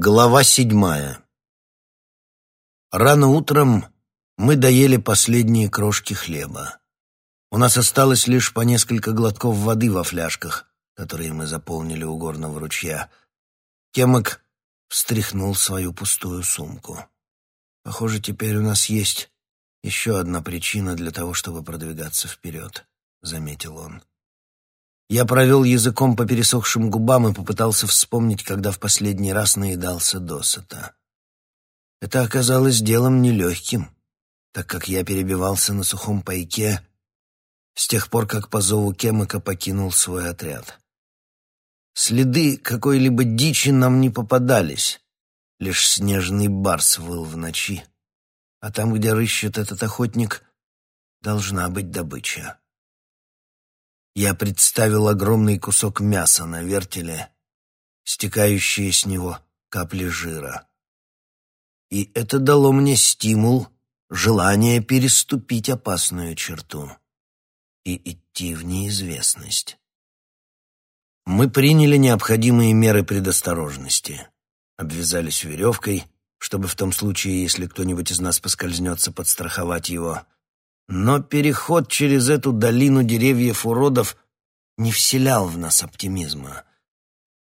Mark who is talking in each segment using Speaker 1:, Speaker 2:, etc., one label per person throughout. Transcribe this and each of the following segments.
Speaker 1: Глава седьмая Рано утром мы доели последние крошки хлеба. У нас осталось лишь по несколько глотков воды во фляжках, которые мы заполнили у горного ручья. Кемок встряхнул свою пустую сумку. Похоже, теперь у нас есть еще одна причина для того, чтобы продвигаться вперед, — заметил он. Я провел языком по пересохшим губам и попытался вспомнить, когда в последний раз наедался досыта. Это оказалось делом нелегким, так как я перебивался на сухом пайке с тех пор, как по зову Кемыка покинул свой отряд. Следы какой-либо дичи нам не попадались, лишь снежный барс выл в ночи, а там, где рыщет этот охотник, должна быть добыча. Я представил огромный кусок мяса на вертеле, стекающие с него капли жира. И это дало мне стимул, желание переступить опасную черту и идти в неизвестность. Мы приняли необходимые меры предосторожности. Обвязались веревкой, чтобы в том случае, если кто-нибудь из нас поскользнется, подстраховать его — но переход через эту долину деревьев уродов не вселял в нас оптимизма.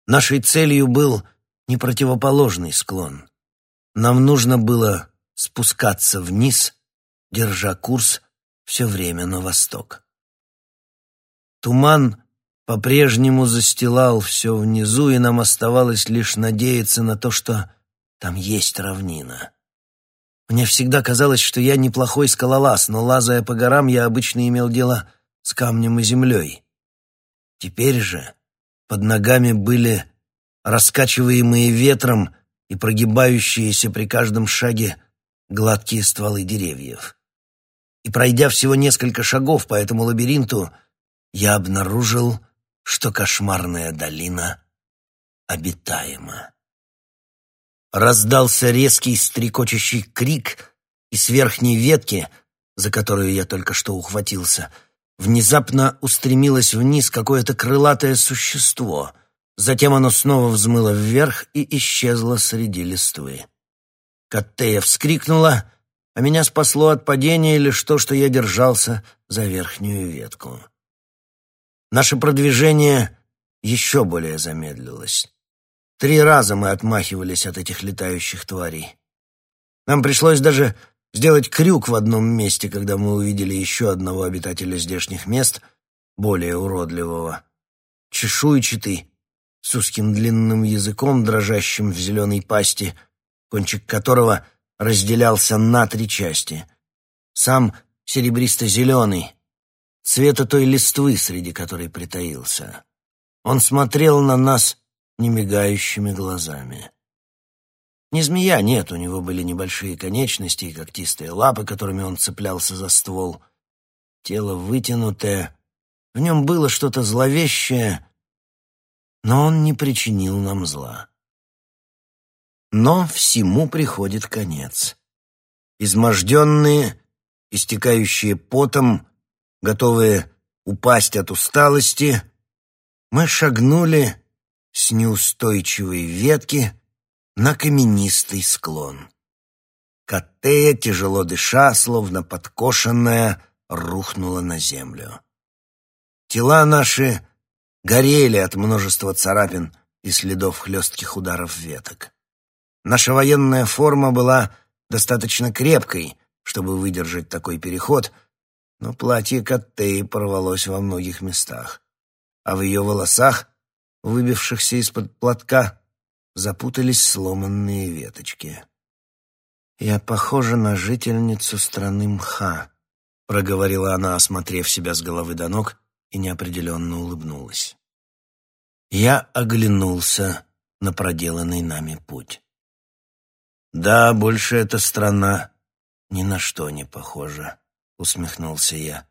Speaker 1: Нашей целью был не противоположный склон. Нам нужно было спускаться вниз, держа курс все время на восток. Туман по-прежнему застилал все внизу, и нам оставалось лишь надеяться на то, что там есть равнина. Мне всегда казалось, что я неплохой скалолаз, но лазая по горам, я обычно имел дело с камнем и землей. Теперь же под ногами были раскачиваемые ветром и прогибающиеся при каждом шаге гладкие стволы деревьев. И пройдя всего несколько шагов по этому лабиринту, я обнаружил, что кошмарная долина обитаема. Раздался резкий стрекочущий крик, и с верхней ветки, за которую я только что ухватился, внезапно устремилось вниз какое-то крылатое существо. Затем оно снова взмыло вверх и исчезло среди листвы. Каттея вскрикнула, а меня спасло от падения лишь то, что я держался за верхнюю ветку. Наше продвижение еще более замедлилось. Три раза мы отмахивались от этих летающих тварей. Нам пришлось даже сделать крюк в одном месте, когда мы увидели еще одного обитателя здешних мест, более уродливого. Чешуйчатый, с узким длинным языком, дрожащим в зеленой пасти, кончик которого разделялся на три части. Сам серебристо-зеленый, цвета той листвы, среди которой притаился. Он смотрел на нас немигающими глазами. Не змея, нет, у него были небольшие конечности и когтистые лапы, которыми он цеплялся за ствол. Тело вытянутое, в нем было что-то зловещее, но он не причинил нам зла. Но всему приходит конец. Изможденные, истекающие потом, готовые упасть от усталости, мы шагнули с неустойчивой ветки на каменистый склон. Катея, тяжело дыша, словно подкошенная, рухнула на землю. Тела наши горели от множества царапин и следов хлестких ударов веток. Наша военная форма была достаточно крепкой, чтобы выдержать такой переход, но платье Каттеи порвалось во многих местах, а в ее волосах выбившихся из-под платка, запутались сломанные веточки. «Я похожа на жительницу страны мха», — проговорила она, осмотрев себя с головы до ног, и неопределенно улыбнулась. Я оглянулся на проделанный нами путь. «Да, больше эта страна ни на что не похожа», — усмехнулся я.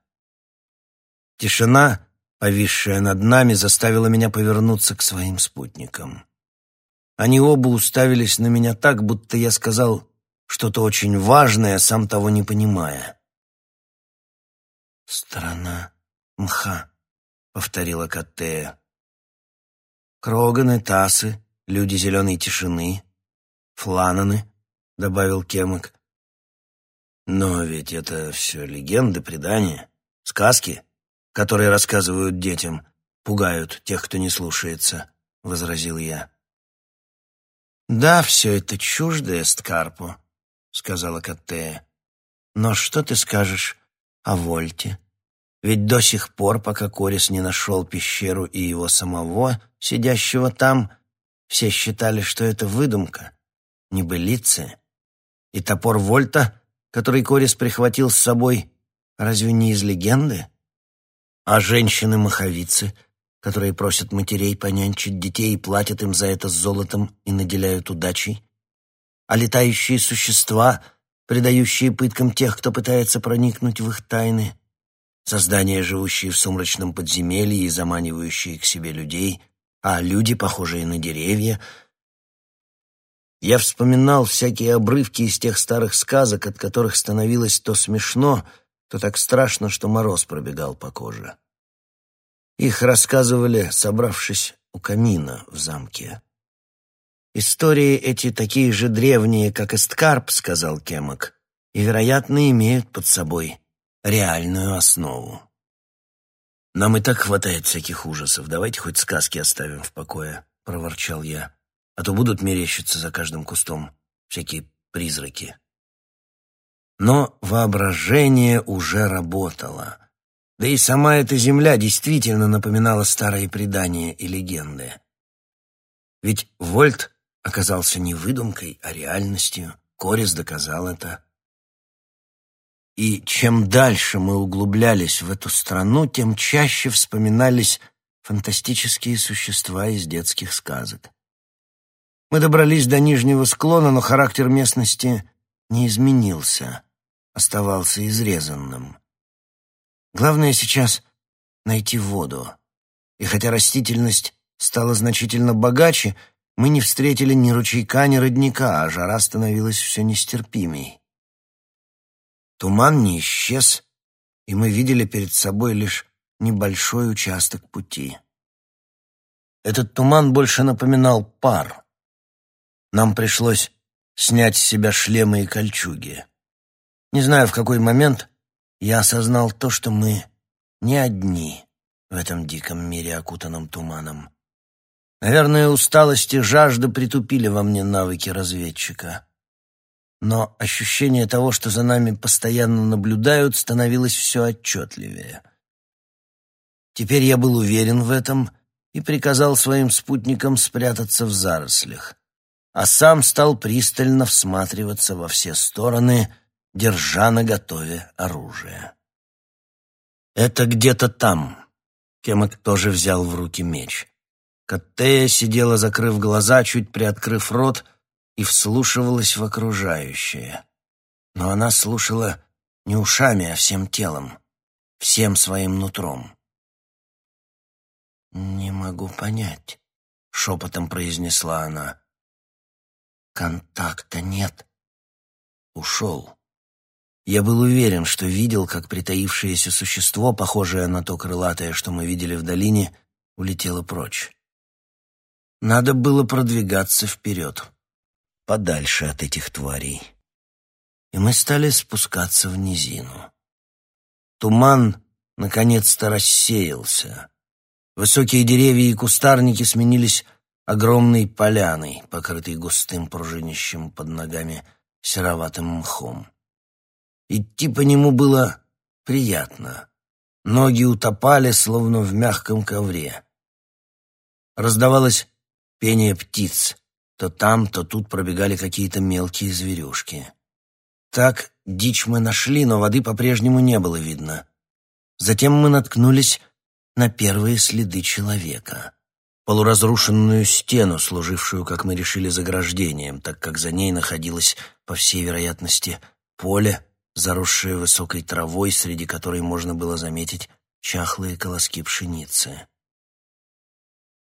Speaker 1: Тишина повисшая над нами, заставила меня повернуться к своим спутникам. Они оба уставились на меня так, будто я сказал что-то очень важное, сам того не понимая. «Страна мха», — повторила Каттея. «Кроганы, тасы, люди зеленой тишины, флананы», — добавил Кемок. «Но ведь это все легенды, предания, сказки, которые рассказывают детям, пугают тех, кто не слушается», — возразил я. «Да, все это чуждо Эсткарпу», — сказала Каттея. «Но что ты скажешь о Вольте?» Ведь до сих пор, пока Корис не нашел пещеру и его самого, сидящего там, все считали, что это выдумка, небылица. И топор Вольта, который Корис прихватил с собой, разве не из легенды? А женщины-маховицы, которые просят матерей понянчить детей и платят им за это золотом и наделяют удачей? А летающие существа, предающие пыткам тех, кто пытается проникнуть в их тайны? Создания, живущие в сумрачном подземелье и заманивающие к себе людей, а люди, похожие на деревья. Я вспоминал всякие обрывки из тех старых сказок, от которых становилось то смешно, то так страшно, что мороз пробегал по коже. Их рассказывали, собравшись у камина в замке. «Истории эти такие же древние, как Эсткарп», — сказал Кемок, «и, вероятно, имеют под собой реальную основу. «Нам и так хватает всяких ужасов. Давайте хоть сказки оставим в покое», — проворчал я. «А то будут мерещиться за каждым кустом всякие призраки». Но воображение уже работало. Да и сама эта земля действительно напоминала старые предания и легенды. Ведь Вольт оказался не выдумкой, а реальностью. Корис доказал это. И чем дальше мы углублялись в эту страну, тем чаще вспоминались фантастические существа из детских сказок. Мы добрались до нижнего склона, но характер местности не изменился, оставался изрезанным. Главное сейчас — найти воду. И хотя растительность стала значительно богаче, мы не встретили ни ручейка, ни родника, а жара становилась все нестерпимей. Туман не исчез, и мы видели перед собой лишь небольшой участок пути. Этот туман больше напоминал пар. Нам пришлось снять с себя шлемы и кольчуги. Не знаю, в какой момент я осознал то, что мы не одни в этом диком мире, окутанном туманом. Наверное, усталость и жажда притупили во мне навыки разведчика но ощущение того, что за нами постоянно наблюдают, становилось все отчетливее. Теперь я был уверен в этом и приказал своим спутникам спрятаться в зарослях, а сам стал пристально всматриваться во все стороны, держа наготове оружие. «Это где-то там», — Кемок тоже взял в руки меч. Каттея сидела, закрыв глаза, чуть приоткрыв рот — и вслушивалась в окружающее. Но она слушала не ушами, а всем телом, всем своим нутром. «Не могу понять», — шепотом произнесла она. «Контакта нет». Ушел. Я был уверен, что видел, как притаившееся существо, похожее на то крылатое, что мы видели в долине, улетело прочь. Надо было продвигаться вперед подальше от этих тварей. И мы стали спускаться в низину. Туман наконец-то рассеялся. Высокие деревья и кустарники сменились огромной поляной, покрытой густым пружинищем под ногами сероватым мхом. Идти по нему было приятно. Ноги утопали, словно в мягком ковре. Раздавалось пение птиц, то там, то тут пробегали какие-то мелкие зверюшки. Так дичь мы нашли, но воды по-прежнему не было видно. Затем мы наткнулись на первые следы человека. Полуразрушенную стену, служившую, как мы решили, заграждением, так как за ней находилось, по всей вероятности, поле, заросшее высокой травой, среди которой можно было заметить чахлые колоски пшеницы.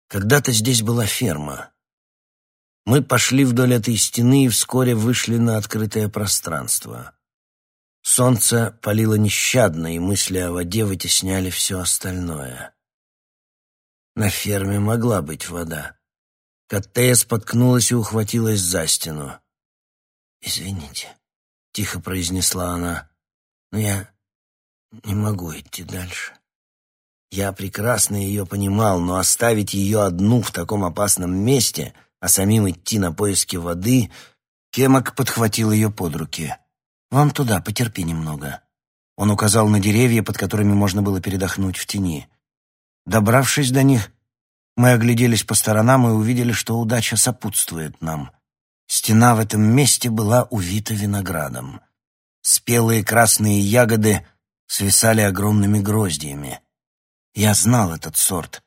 Speaker 1: Когда-то здесь была ферма. Мы пошли вдоль этой стены и вскоре вышли на открытое пространство. Солнце палило нещадно, и мысли о воде вытесняли все остальное. На ферме могла быть вода. Каттея споткнулась и ухватилась за стену. «Извините», — тихо произнесла она, — «но я не могу идти дальше». Я прекрасно ее понимал, но оставить ее одну в таком опасном месте, а самим идти на поиски воды, Кемок подхватил ее под руки. «Вам туда, потерпи немного». Он указал на деревья, под которыми можно было передохнуть в тени. Добравшись до них, мы огляделись по сторонам и увидели, что удача сопутствует нам. Стена в этом месте была увита виноградом. Спелые красные ягоды свисали огромными гроздьями. Я знал этот сорт.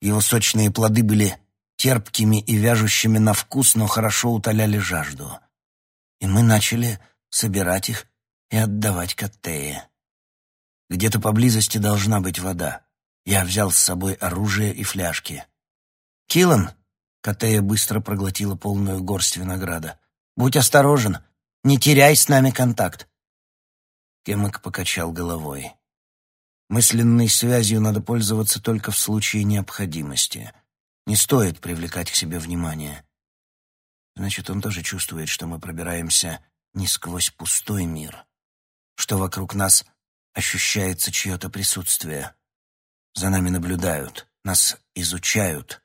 Speaker 1: Его сочные плоды были терпкими и вяжущими на вкус, но хорошо утоляли жажду. И мы начали собирать их и отдавать Каттее. Где-то поблизости должна быть вода. Я взял с собой оружие и фляжки. «Киллан!» — Катея быстро проглотила полную горсть винограда. «Будь осторожен! Не теряй с нами контакт!» Кемок покачал головой. Мысленной связью надо пользоваться только в случае необходимости. Не стоит привлекать к себе внимание. Значит, он тоже чувствует, что мы пробираемся не сквозь пустой мир, что вокруг нас ощущается чье-то присутствие. За нами наблюдают, нас изучают,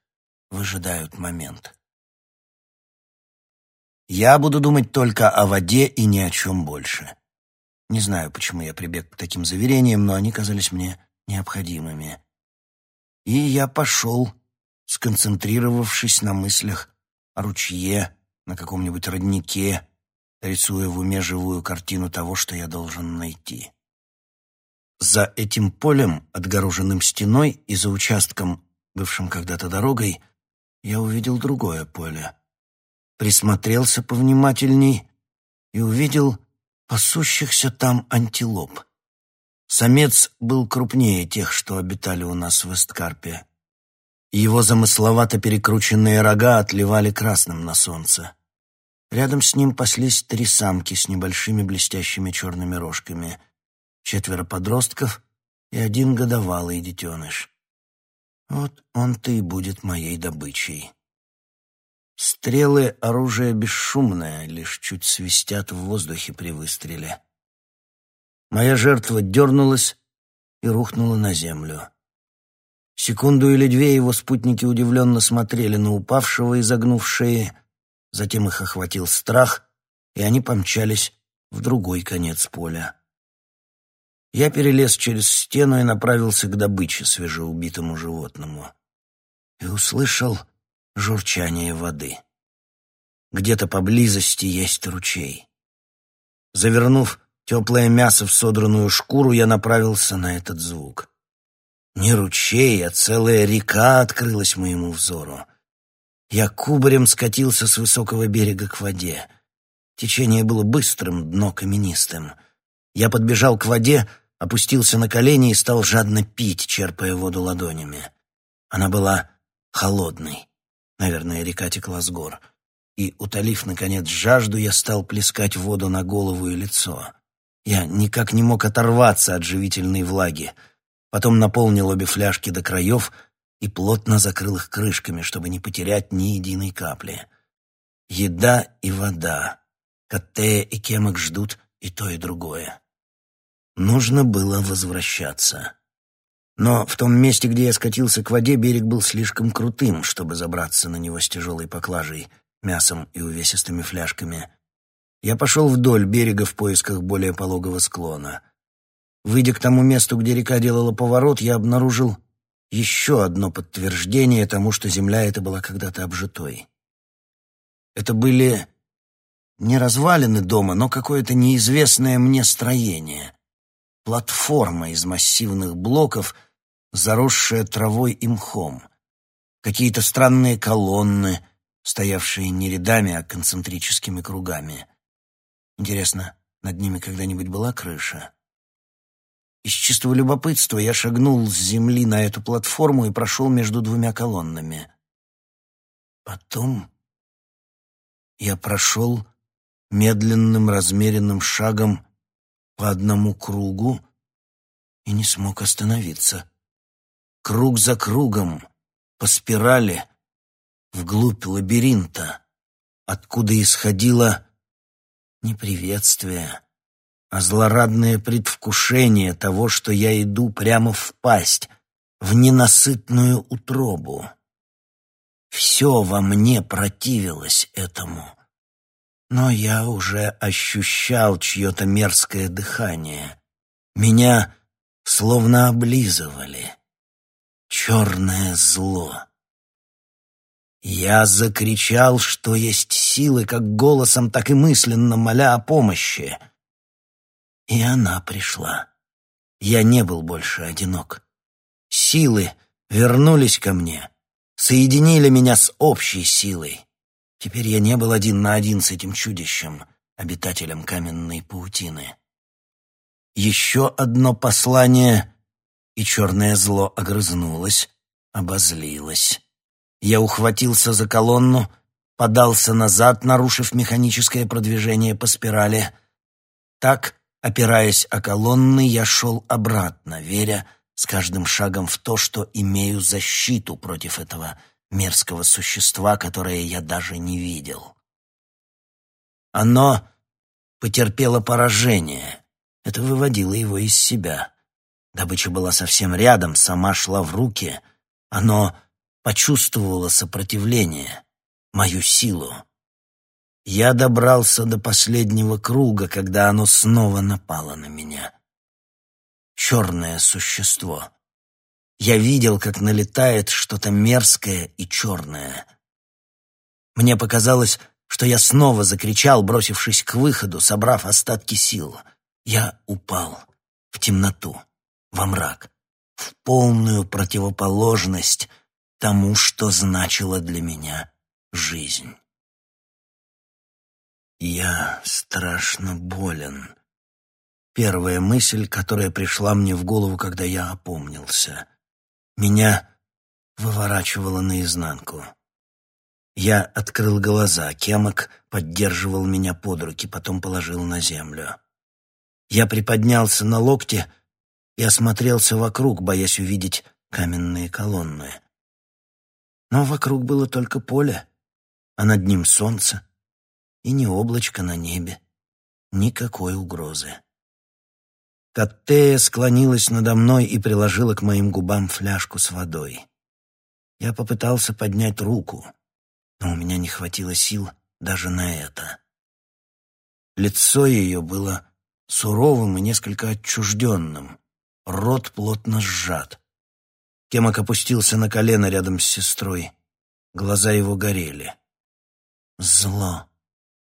Speaker 1: выжидают момент. Я буду думать только о воде и ни о чем больше. Не знаю, почему я прибег к таким заверениям, но они казались мне необходимыми. И я пошел, сконцентрировавшись на мыслях о ручье, на каком-нибудь роднике, рисуя в уме живую картину того, что я должен найти. За этим полем, отгороженным стеной, и за участком, бывшим когда-то дорогой, я увидел другое поле. Присмотрелся повнимательней и увидел пасущихся там антилоп. Самец был крупнее тех, что обитали у нас в Эсткарпе. Его замысловато перекрученные рога отливали красным на солнце. Рядом с ним паслись три самки с небольшими блестящими черными рожками четверо подростков и один годовалый детеныш. Вот он-то и будет моей добычей. Стрелы — оружие бесшумное, лишь чуть свистят в воздухе при выстреле. Моя жертва дернулась и рухнула на землю. Секунду или две его спутники удивленно смотрели на упавшего, изогнув шеи, затем их охватил страх, и они помчались в другой конец поля. Я перелез через стену и направился к добыче, свежеубитому животному. И услышал журчание воды. Где-то поблизости есть ручей. Завернув теплое мясо в содранную шкуру, я направился на этот звук. Не ручей, а целая река открылась моему взору. Я кубарем скатился с высокого берега к воде. Течение было быстрым, дно каменистым. Я подбежал к воде, опустился на колени и стал жадно пить, черпая воду ладонями. Она была холодной. Наверное, река текла с гор. И, утолив, наконец, жажду, я стал плескать воду на голову и лицо. Я никак не мог оторваться от живительной влаги. Потом наполнил обе фляжки до краев и плотно закрыл их крышками, чтобы не потерять ни единой капли. Еда и вода. Каттея и Кемок ждут и то, и другое. Нужно было возвращаться. Но в том месте, где я скатился к воде, берег был слишком крутым, чтобы забраться на него с тяжелой поклажей, мясом и увесистыми фляжками. Я пошел вдоль берега в поисках более пологого склона. Выйдя к тому месту, где река делала поворот, я обнаружил еще одно подтверждение тому, что земля эта была когда-то обжитой. Это были не развалины дома, но какое-то неизвестное мне строение платформа из массивных блоков, заросшая травой и мхом, какие-то странные колонны, стоявшие не рядами, а концентрическими кругами. Интересно, над ними когда-нибудь была крыша? Из чистого любопытства я шагнул с земли на эту платформу и прошел между двумя колоннами. Потом я прошел медленным размеренным шагом по одному кругу и не смог остановиться. Круг за кругом, по спирали, вглубь лабиринта, откуда исходило не приветствие, а злорадное предвкушение того, что я иду прямо в пасть, в ненасытную утробу. Все во мне противилось этому. Но я уже ощущал чье-то мерзкое дыхание. Меня словно облизывали. Черное зло. Я закричал, что есть силы, как голосом, так и мысленно, моля о помощи. И она пришла. Я не был больше одинок. Силы вернулись ко мне, соединили меня с общей силой. Теперь я не был один на один с этим чудищем, обитателем каменной паутины. Еще одно послание, и черное зло огрызнулось, обозлилось. Я ухватился за колонну, подался назад, нарушив механическое продвижение по спирали. Так, опираясь о колонны, я шел обратно, веря с каждым шагом в то, что имею защиту против этого мерзкого существа, которое я даже не видел. Оно потерпело поражение. Это выводило его из себя. Добыча была совсем рядом, сама шла в руки. Оно почувствовала сопротивление, мою силу. Я добрался до последнего круга, когда оно снова напало на меня. Черное существо. Я видел, как налетает что-то мерзкое и черное. Мне показалось, что я снова закричал, бросившись к выходу, собрав остатки сил. Я упал в темноту, во мрак, в полную противоположность тому, что значила для меня жизнь. Я страшно болен. Первая мысль, которая пришла мне в голову, когда я опомнился. Меня выворачивало наизнанку. Я открыл глаза, Кемок поддерживал меня под руки, потом положил на землю. Я приподнялся на локте и осмотрелся вокруг, боясь увидеть каменные колонны. Но вокруг было только поле, а над ним солнце и не облачко на небе, никакой угрозы. Каттея склонилась надо мной и приложила к моим губам фляжку с водой. Я попытался поднять руку, но у меня не хватило сил даже на это. Лицо ее было суровым и несколько отчужденным, рот плотно сжат. Кемок опустился на колено рядом с сестрой. Глаза его горели. Зло.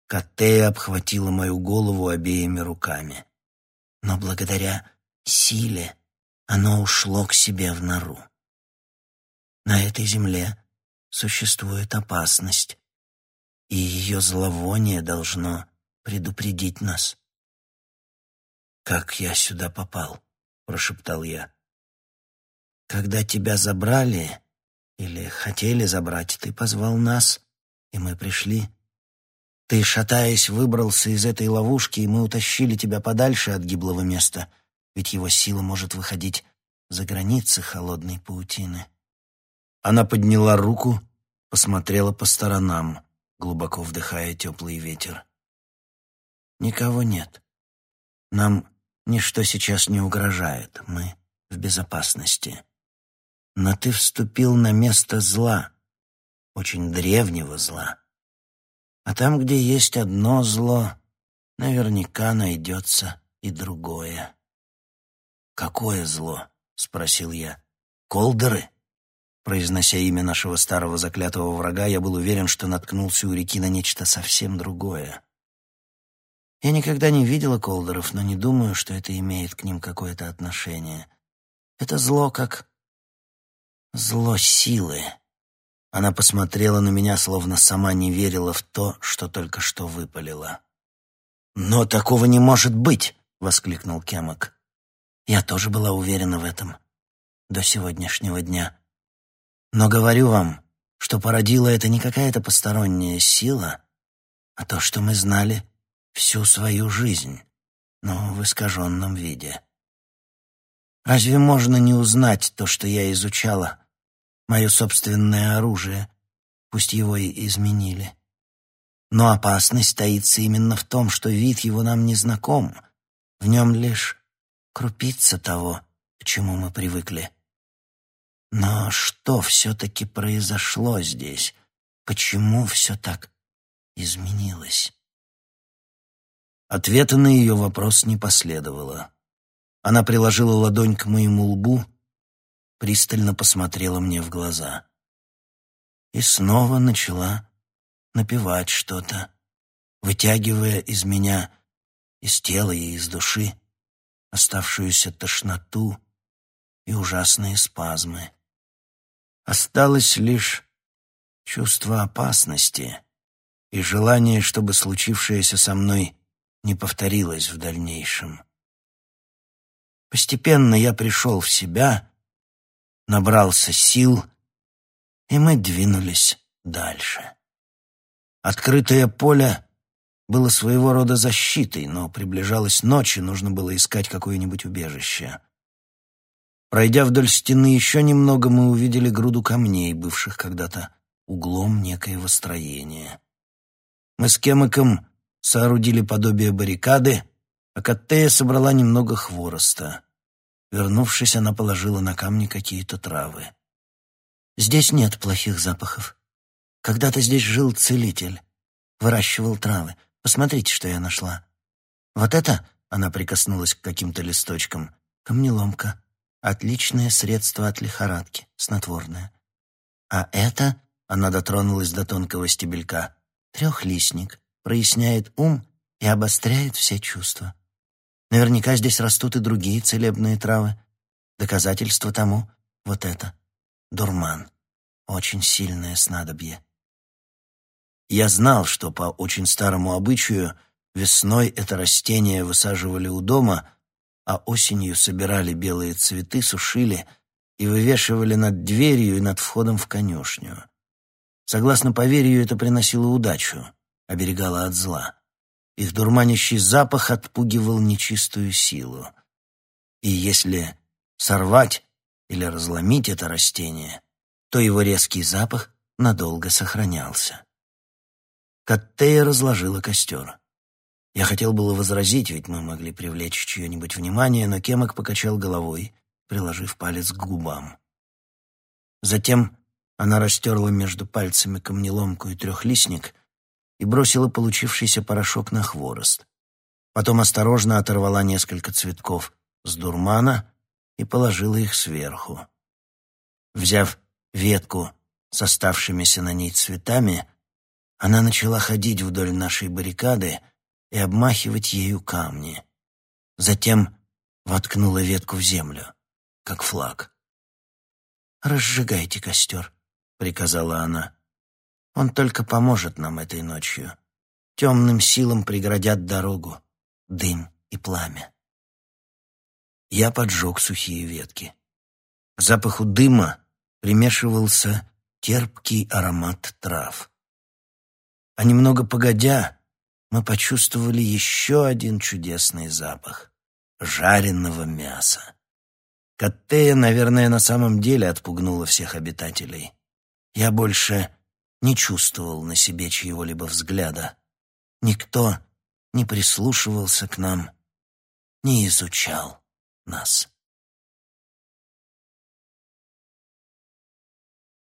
Speaker 1: Катея обхватила мою голову обеими руками. Но благодаря силе оно ушло к себе в нору. На этой земле существует опасность, и ее зловоние должно предупредить нас. «Как я сюда попал?» — прошептал я. Когда тебя забрали или хотели забрать, ты позвал нас, и мы пришли. Ты, шатаясь, выбрался из этой ловушки, и мы утащили тебя подальше от гиблого места, ведь его сила может выходить за границы холодной паутины. Она подняла руку, посмотрела по сторонам, глубоко вдыхая теплый ветер. Никого нет. Нам ничто сейчас не угрожает. Мы в безопасности но ты вступил на место зла, очень древнего зла. А там, где есть одно зло, наверняка найдется и другое. «Какое зло?» — спросил я. «Колдеры?» Произнося имя нашего старого заклятого врага, я был уверен, что наткнулся у реки на нечто совсем другое. Я никогда не видела колдеров, но не думаю, что это имеет к ним какое-то отношение. Это зло, как Зло силы. Она посмотрела на меня, словно сама не верила в то, что только что выпалила. «Но такого не может быть!» — воскликнул Кемок. Я тоже была уверена в этом. До сегодняшнего дня. Но говорю вам, что породила это не какая-то посторонняя сила, а то, что мы знали всю свою жизнь, но в искаженном виде. Разве можно не узнать то, что я изучала, мое собственное оружие, пусть его и изменили. Но опасность таится именно в том, что вид его нам не знаком. В нем лишь крупица того, к чему мы привыкли. Но что все-таки произошло здесь? Почему все так изменилось? Ответа на ее вопрос не последовало. Она приложила ладонь к моему лбу, пристально посмотрела мне в глаза и снова начала напевать что-то, вытягивая из меня, из тела и из души, оставшуюся тошноту и ужасные спазмы. Осталось лишь чувство опасности и желание, чтобы случившееся со мной не повторилось в дальнейшем. Постепенно я пришел в себя, набрался сил, и мы двинулись дальше. Открытое поле было своего рода защитой, но приближалась ночь, и нужно было искать какое-нибудь убежище. Пройдя вдоль стены еще немного, мы увидели груду камней, бывших когда-то углом некоего строения. Мы с Кемыком соорудили подобие баррикады, а Каттея собрала немного хвороста. Вернувшись, она положила на камни какие-то травы. «Здесь нет плохих запахов. Когда-то здесь жил целитель, выращивал травы. Посмотрите, что я нашла. Вот это, она прикоснулась к каким-то листочкам, камнеломка. Отличное средство от лихорадки, снотворное. А это, она дотронулась до тонкого стебелька, трехлистник, проясняет ум и обостряет все чувства. Наверняка здесь растут и другие целебные травы. Доказательство тому — вот это. Дурман. Очень сильное снадобье. Я знал, что по очень старому обычаю весной это растение высаживали у дома, а осенью собирали белые цветы, сушили и вывешивали над дверью и над входом в конюшню. Согласно поверью, это приносило удачу, оберегало от зла. Их дурманящий запах отпугивал нечистую силу. И если сорвать или разломить это растение, то его резкий запах надолго сохранялся. Каттея разложила костер. Я хотел было возразить, ведь мы могли привлечь чье-нибудь внимание, но Кемок покачал головой, приложив палец к губам. Затем она растерла между пальцами камнеломку и трехлистник и бросила получившийся порошок на хворост. Потом осторожно оторвала несколько цветков с дурмана и положила их сверху. Взяв ветку с оставшимися на ней цветами, она начала ходить вдоль нашей баррикады и обмахивать ею камни. Затем воткнула ветку в землю, как флаг. «Разжигайте костер», — приказала она. «Он только поможет нам этой ночью. Темным силам преградят дорогу, дым и пламя». Я поджег сухие ветки. К запаху дыма примешивался терпкий аромат трав. А немного погодя, мы почувствовали еще один чудесный запах — жареного мяса. Каттея, наверное, на самом деле отпугнула всех обитателей. Я больше не чувствовал на себе чьего-либо взгляда. Никто не прислушивался к нам, не изучал нас.